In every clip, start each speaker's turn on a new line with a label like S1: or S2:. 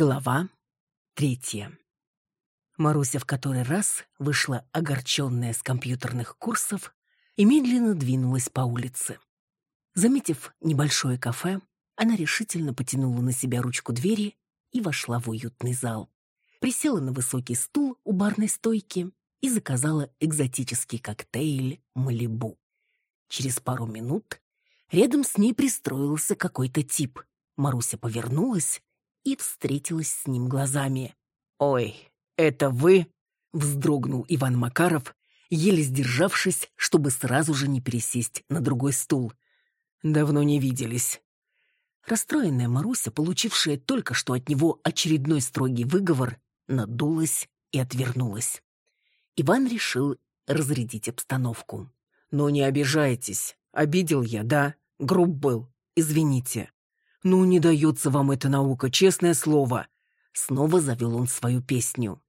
S1: Глава третья. Маруся в который раз вышла огорченная с компьютерных курсов и медленно двинулась по улице. Заметив небольшое кафе, она решительно потянула на себя ручку двери и вошла в уютный зал. Присела на высокий стул у барной стойки и заказала экзотический коктейль «Малибу». Через пару минут рядом с ней пристроился какой-то тип. Маруся повернулась и встретилась с ним глазами. «Ой, это вы?» — вздрогнул Иван Макаров, еле сдержавшись, чтобы сразу же не пересесть на другой стул. «Давно не виделись». Расстроенная Маруся, получившая только что от него очередной строгий выговор, надулась и отвернулась. Иван решил разрядить обстановку. «Ну не обижайтесь. Обидел я, да? Груб был. Извините. «Ну, не дается вам эта наука, честное слово!» Снова завел он свою песню.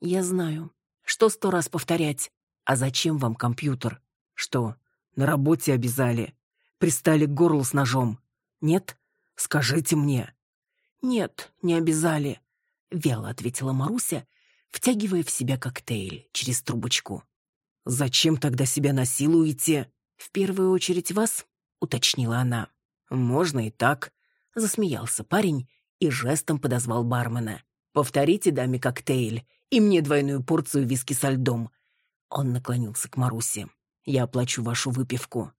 S1: «Я знаю. Что сто раз повторять? А зачем вам компьютер? Что, на работе обязали? Пристали к горлу с ножом? Нет? Скажите мне». «Нет, не обязали», — вяло ответила Маруся, втягивая в себя коктейль через трубочку. «Зачем тогда себя насилуете?» «В первую очередь вас», — уточнила она. «Можно и так», Засмеялся парень и жестом подозвал бармена. «Повторите даме коктейль и мне двойную порцию виски со льдом». Он наклонился к Марусе. «Я оплачу вашу выпивку».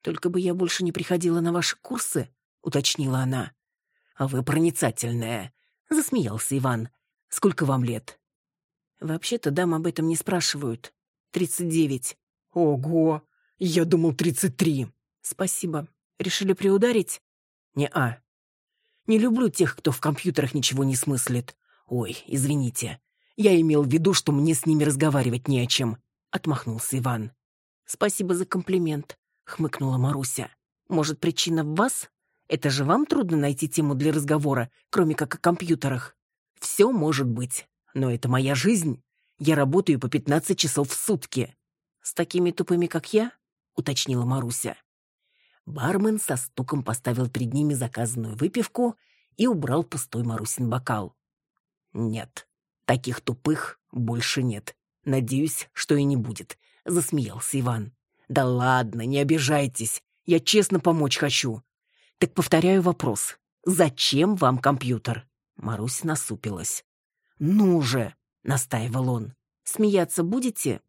S1: «Только бы я больше не приходила на ваши курсы», — уточнила она. «А вы проницательная», — засмеялся Иван. «Сколько вам лет?» «Вообще-то дам об этом не спрашивают. Тридцать девять». «Ого! Я думал, тридцать три». «Спасибо. Решили приударить?» «Не-а. Не люблю тех, кто в компьютерах ничего не смыслит. Ой, извините. Я имел в виду, что мне с ними разговаривать не о чем», — отмахнулся Иван. «Спасибо за комплимент», — хмыкнула Маруся. «Может, причина в вас? Это же вам трудно найти тему для разговора, кроме как о компьютерах?» «Все может быть, но это моя жизнь. Я работаю по пятнадцать часов в сутки». «С такими тупыми, как я?» — уточнила Маруся. Бармен со стуком поставил перед ними заказанную выпивку и убрал пустой Марусин бокал. «Нет, таких тупых больше нет. Надеюсь, что и не будет», — засмеялся Иван. «Да ладно, не обижайтесь. Я честно помочь хочу. Так повторяю вопрос. Зачем вам компьютер?» Маруся насупилась. «Ну же!» — настаивал он. «Смеяться будете?»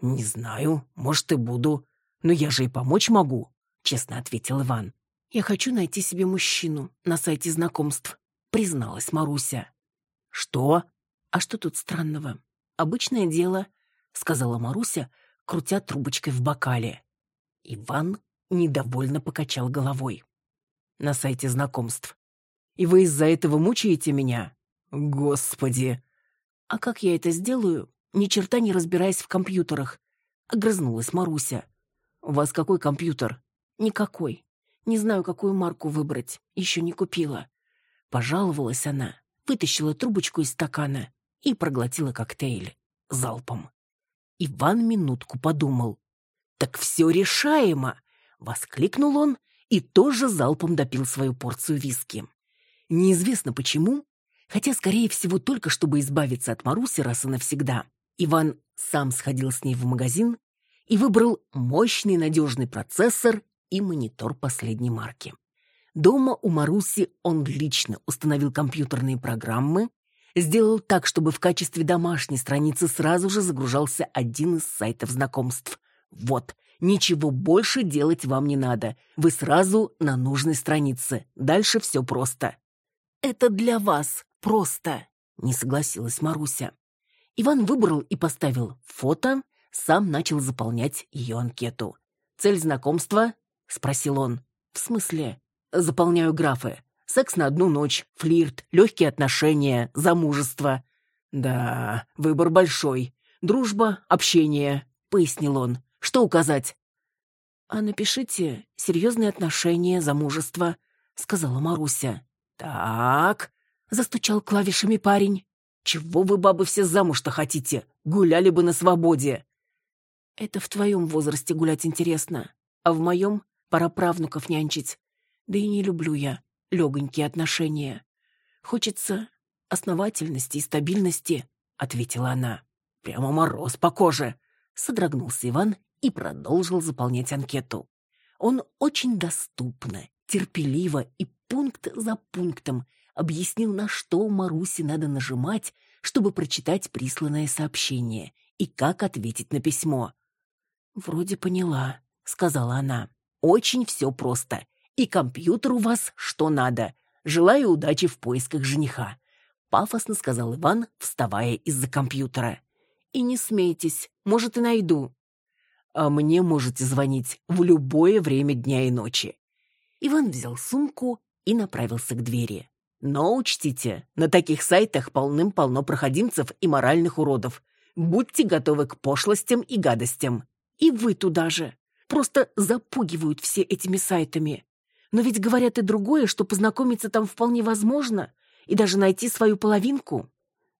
S1: «Не знаю, может, и буду. Но я же и помочь могу. — честно ответил Иван. «Я хочу найти себе мужчину на сайте знакомств», — призналась Маруся. «Что? А что тут странного? Обычное дело», — сказала Маруся, крутя трубочкой в бокале. Иван недовольно покачал головой. «На сайте знакомств. И вы из-за этого мучаете меня? Господи!» «А как я это сделаю, ни черта не разбираясь в компьютерах?» — огрызнулась Маруся. «У вас какой компьютер?» Никакой. Не знаю, какую марку выбрать. Еще не купила. Пожаловалась она, вытащила трубочку из стакана и проглотила коктейль залпом. Иван минутку подумал. «Так все решаемо!» — воскликнул он и тоже залпом допил свою порцию виски. Неизвестно почему, хотя, скорее всего, только чтобы избавиться от Маруси раз и навсегда, Иван сам сходил с ней в магазин и выбрал мощный надежный процессор и монитор последней марки. Дома у Маруси он лично установил компьютерные программы, сделал так, чтобы в качестве домашней страницы сразу же загружался один из сайтов знакомств. Вот, ничего больше делать вам не надо. Вы сразу на нужной странице. Дальше все просто. Это для вас просто, не согласилась Маруся. Иван выбрал и поставил фото, сам начал заполнять ее анкету. Цель знакомства — спросил он. «В смысле?» «Заполняю графы. Секс на одну ночь, флирт, легкие отношения, замужество». «Да, выбор большой. Дружба, общение», — пояснил он. «Что указать?» «А напишите «серьезные отношения, замужество», — сказала Маруся. «Так», — застучал клавишами парень. «Чего вы, бабы, все замуж-то хотите? Гуляли бы на свободе». «Это в твоем возрасте гулять интересно, а в моем Пора правнуков нянчить. Да и не люблю я легонькие отношения. Хочется основательности и стабильности, ответила она. Прямо мороз по коже, содрогнулся Иван и продолжил заполнять анкету. Он очень доступно, терпеливо и пункт за пунктом объяснил, на что Марусе надо нажимать, чтобы прочитать присланное сообщение и как ответить на письмо. «Вроде поняла», — сказала она. «Очень все просто. И компьютер у вас что надо. Желаю удачи в поисках жениха», — пафосно сказал Иван, вставая из-за компьютера. «И не смейтесь, может, и найду». «А мне можете звонить в любое время дня и ночи». Иван взял сумку и направился к двери. Но учтите, на таких сайтах полным-полно проходимцев и моральных уродов. Будьте готовы к пошлостям и гадостям. И вы туда же. Просто запугивают все этими сайтами. Но ведь говорят и другое, что познакомиться там вполне возможно, и даже найти свою половинку.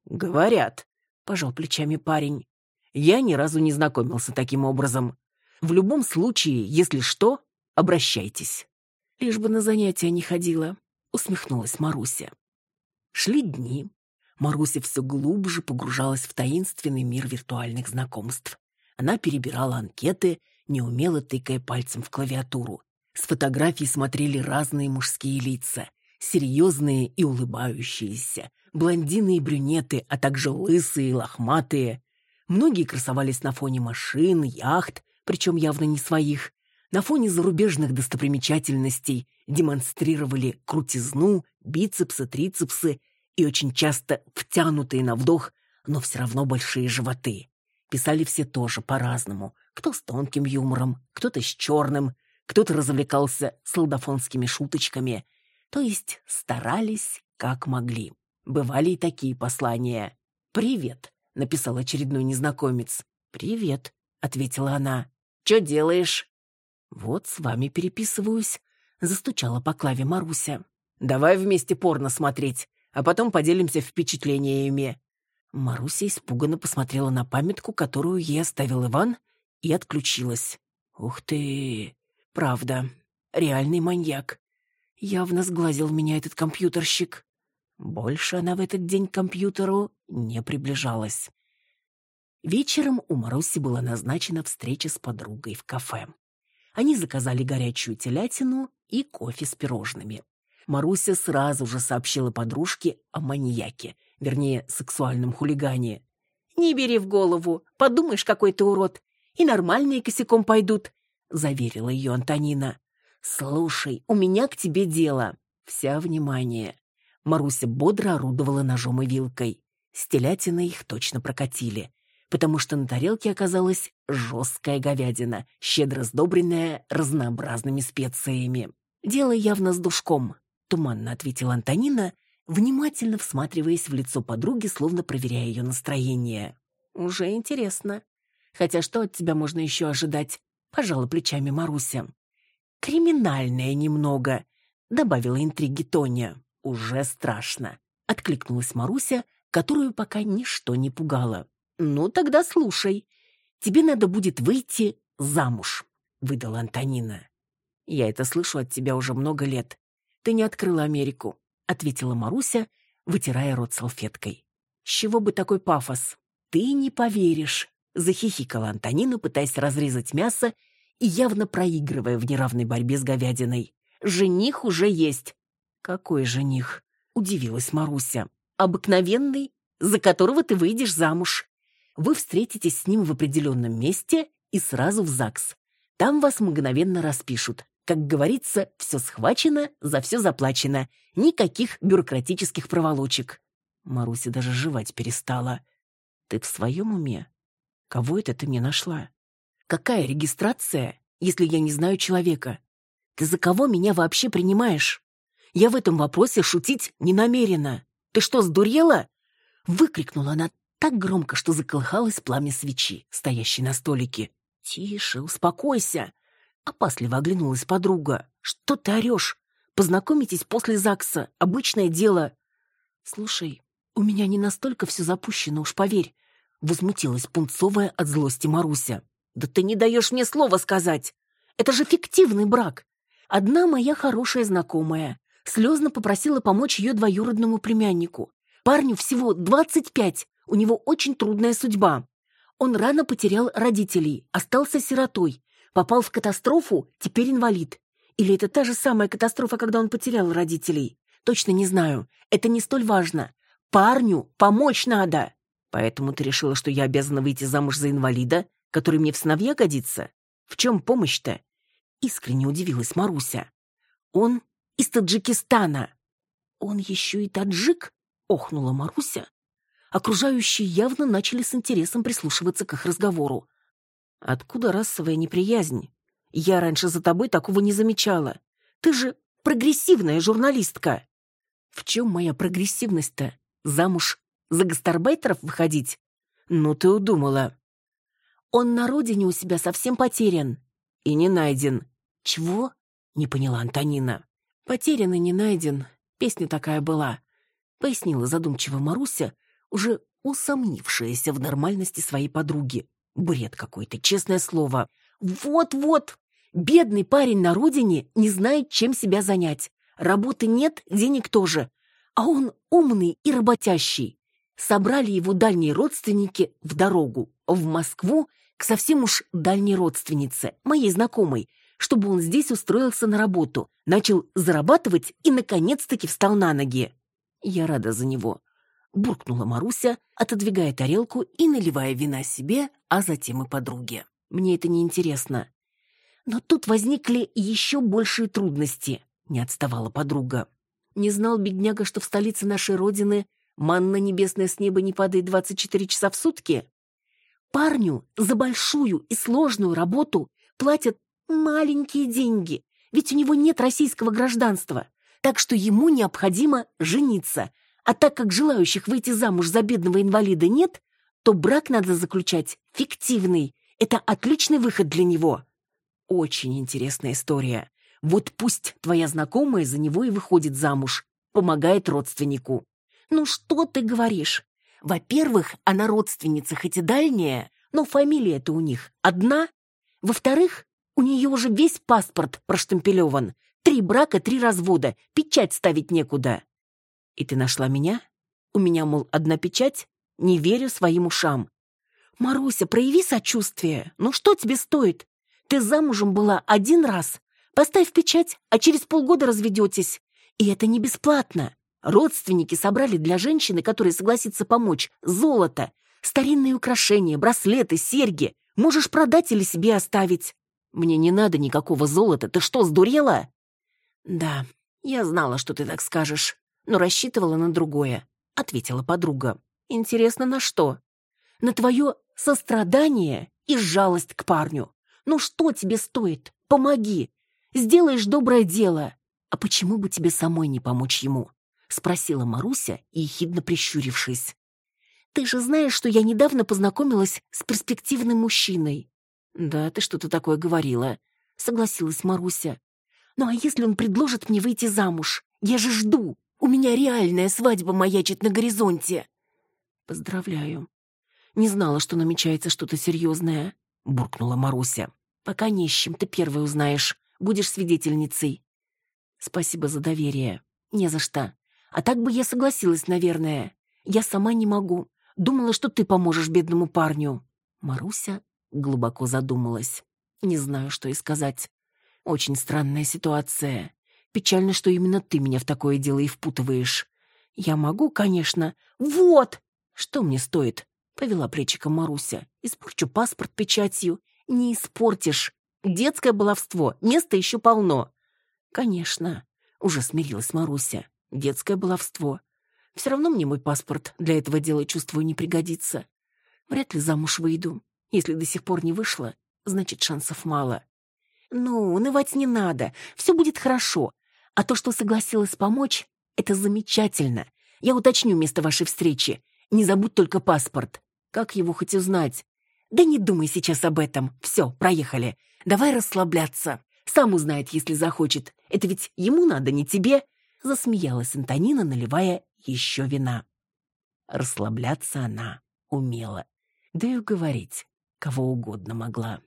S1: Говорят, пожал плечами парень. Я ни разу не знакомился таким образом. В любом случае, если что, обращайтесь. Лишь бы на занятия не ходила усмехнулась Маруся. Шли дни. Маруся все глубже погружалась в таинственный мир виртуальных знакомств. Она перебирала анкеты, неумело тыкая пальцем в клавиатуру. С фотографий смотрели разные мужские лица, серьезные и улыбающиеся, блондины и брюнеты, а также лысые и лохматые. Многие красовались на фоне машин, яхт, причем явно не своих, на фоне зарубежных достопримечательностей демонстрировали крутизну, бицепсы, трицепсы и очень часто втянутые на вдох, но все равно большие животы. Писали все тоже по-разному. Кто с тонким юмором, кто-то с черным, кто-то развлекался солдафонскими шуточками. То есть старались как могли. Бывали и такие послания. «Привет», — написал очередной незнакомец. «Привет», — ответила она. «Чё делаешь?» «Вот с вами переписываюсь», — застучала по клаве Маруся. «Давай вместе порно смотреть, а потом поделимся впечатлениями». Маруся испуганно посмотрела на памятку, которую ей оставил Иван, и отключилась. «Ух ты! Правда, реальный маньяк. Явно сглазил меня этот компьютерщик». Больше она в этот день к компьютеру не приближалась. Вечером у Маруси была назначена встреча с подругой в кафе. Они заказали горячую телятину и кофе с пирожными. Маруся сразу же сообщила подружке о маньяке, вернее, сексуальном хулигане. «Не бери в голову, подумаешь, какой ты урод, и нормальные косяком пойдут», — заверила ее Антонина. «Слушай, у меня к тебе дело». Вся внимание. Маруся бодро орудовала ножом и вилкой. С телятиной их точно прокатили потому что на тарелке оказалась жесткая говядина, щедро сдобренная разнообразными специями. «Дело явно с душком», — туманно ответила Антонина, внимательно всматриваясь в лицо подруги, словно проверяя ее настроение. «Уже интересно. Хотя что от тебя можно еще ожидать?» — пожала плечами Маруся. «Криминальное немного», — добавила интриги Тоня. «Уже страшно», — откликнулась Маруся, которую пока ничто не пугало. «Ну, тогда слушай. Тебе надо будет выйти замуж», — выдала Антонина. «Я это слышу от тебя уже много лет. Ты не открыла Америку», — ответила Маруся, вытирая рот салфеткой. «С чего бы такой пафос? Ты не поверишь», — захихикала Антонина, пытаясь разрезать мясо и явно проигрывая в неравной борьбе с говядиной. «Жених уже есть». «Какой жених?» — удивилась Маруся. «Обыкновенный, за которого ты выйдешь замуж вы встретитесь с ним в определенном месте и сразу в ЗАГС. Там вас мгновенно распишут. Как говорится, все схвачено, за все заплачено. Никаких бюрократических проволочек. Маруся даже жевать перестала. Ты в своем уме? Кого это ты мне нашла? Какая регистрация, если я не знаю человека? Ты за кого меня вообще принимаешь? Я в этом вопросе шутить не намерена. Ты что, сдурела? Выкрикнула она так громко, что заколыхалось пламя свечи, стоящей на столике. «Тише, успокойся!» Опасливо оглянулась подруга. «Что ты орешь? Познакомитесь после ЗАГСа. Обычное дело». «Слушай, у меня не настолько все запущено, уж поверь», — возмутилась пунцовая от злости Маруся. «Да ты не даешь мне слова сказать! Это же фиктивный брак! Одна моя хорошая знакомая слезно попросила помочь ее двоюродному племяннику. Парню всего 25, у него очень трудная судьба. Он рано потерял родителей, остался сиротой, попал в катастрофу, теперь инвалид. Или это та же самая катастрофа, когда он потерял родителей? Точно не знаю. Это не столь важно. Парню помочь надо. Поэтому ты решила, что я обязана выйти замуж за инвалида, который мне в сыновья годится? В чем помощь-то? Искренне удивилась Маруся. Он из Таджикистана. Он еще и таджик? Охнула Маруся. Окружающие явно начали с интересом прислушиваться к их разговору. Откуда расовая неприязнь? Я раньше за тобой такого не замечала. Ты же прогрессивная журналистка. В чем моя прогрессивность-то? Замуж за гастарбайтеров выходить? Ну ты удумала. Он на родине у себя совсем потерян. И не найден. Чего? Не поняла Антонина. Потерян и не найден. Песня такая была. Пояснила задумчиво Маруся, уже усомнившаяся в нормальности своей подруги. Бред какой-то, честное слово. Вот-вот, Бедный парень на родине не знает, чем себя занять. Работы нет, денег тоже. А он умный и работящий. Собрали его дальние родственники в дорогу, в Москву, к совсем уж дальней родственнице, моей знакомой, чтобы он здесь устроился на работу, начал зарабатывать и, наконец-таки, встал на ноги. Я рада за него. Буркнула Маруся, отодвигая тарелку и наливая вина себе, а затем и подруге. Мне это не интересно. Но тут возникли еще большие трудности, не отставала подруга. Не знал бедняга, что в столице нашей родины манна небесная с неба не падает 24 часа в сутки? Парню за большую и сложную работу платят маленькие деньги, ведь у него нет российского гражданства, так что ему необходимо жениться. А так как желающих выйти замуж за бедного инвалида нет, то брак надо заключать фиктивный. Это отличный выход для него. Очень интересная история. Вот пусть твоя знакомая за него и выходит замуж, помогает родственнику. Ну что ты говоришь? Во-первых, она родственница хоть и дальняя, но фамилия-то у них одна. Во-вторых, у нее уже весь паспорт проштемпелеван. Три брака, три развода, печать ставить некуда. И ты нашла меня? У меня, мол, одна печать? Не верю своим ушам. Маруся, прояви сочувствие. Ну что тебе стоит? Ты замужем была один раз. Поставь печать, а через полгода разведетесь. И это не бесплатно. Родственники собрали для женщины, которая согласится помочь, золото, старинные украшения, браслеты, серьги. Можешь продать или себе оставить. Мне не надо никакого золота. Ты что, сдурела? Да, я знала, что ты так скажешь, но рассчитывала на другое, ответила подруга. Интересно, на что? На твое сострадание и жалость к парню. Ну что тебе стоит? Помоги. Сделаешь доброе дело. А почему бы тебе самой не помочь ему? Спросила Маруся, ехидно прищурившись. Ты же знаешь, что я недавно познакомилась с перспективным мужчиной. Да, ты что-то такое говорила, согласилась Маруся. Ну а если он предложит мне выйти замуж? Я же жду. У меня реальная свадьба маячит на горизонте. Поздравляю. Не знала, что намечается что-то серьезное. — буркнула Маруся. «Пока не ищем, ты первой узнаешь. Будешь свидетельницей». «Спасибо за доверие. Не за что. А так бы я согласилась, наверное. Я сама не могу. Думала, что ты поможешь бедному парню». Маруся глубоко задумалась. Не знаю, что и сказать. Очень странная ситуация. Печально, что именно ты меня в такое дело и впутываешь. Я могу, конечно. Вот! Что мне стоит? Повела плечиком Маруся. Испорчу паспорт печатью. Не испортишь. Детское баловство. Места еще полно. Конечно. Уже смирилась Маруся. Детское баловство. Все равно мне мой паспорт для этого дела, чувствую, не пригодится. Вряд ли замуж выйду. Если до сих пор не вышла, значит, шансов мало. Ну, унывать не надо. Все будет хорошо. А то, что согласилась помочь, это замечательно. Я уточню место вашей встречи. Не забудь только паспорт. Как его хоть узнать? Да не думай сейчас об этом. Все, проехали. Давай расслабляться. Сам узнает, если захочет. Это ведь ему надо, не тебе. Засмеялась Антонина, наливая еще вина. Расслабляться она умела. Да и уговорить кого угодно могла.